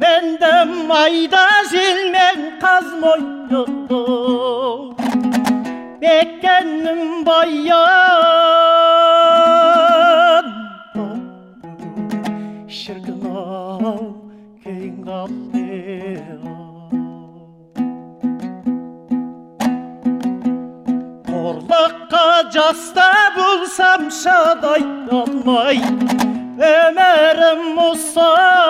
Menden mayda zilmen kazmoydu Bekkendim bayan. Şırgın o köyün kaldı. Torlakka casta bulsam şaday olmay. Ömer'im Musa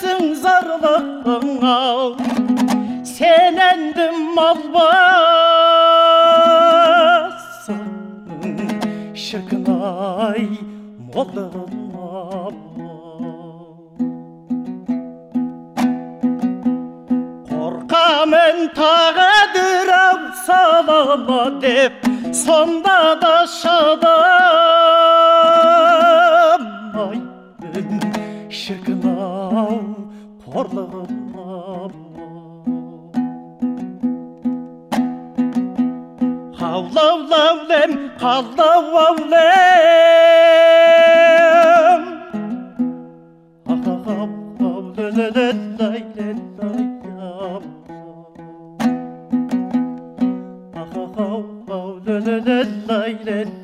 gelsin zarlığına Senendim almasın Şıknay molama Korkamen tağa dürem salama dep Sonda da şada horlarına Havlav lavlem, havlav lavlem Havlav havlav lelelet laylet laylam Havlav havlav lelelet laylet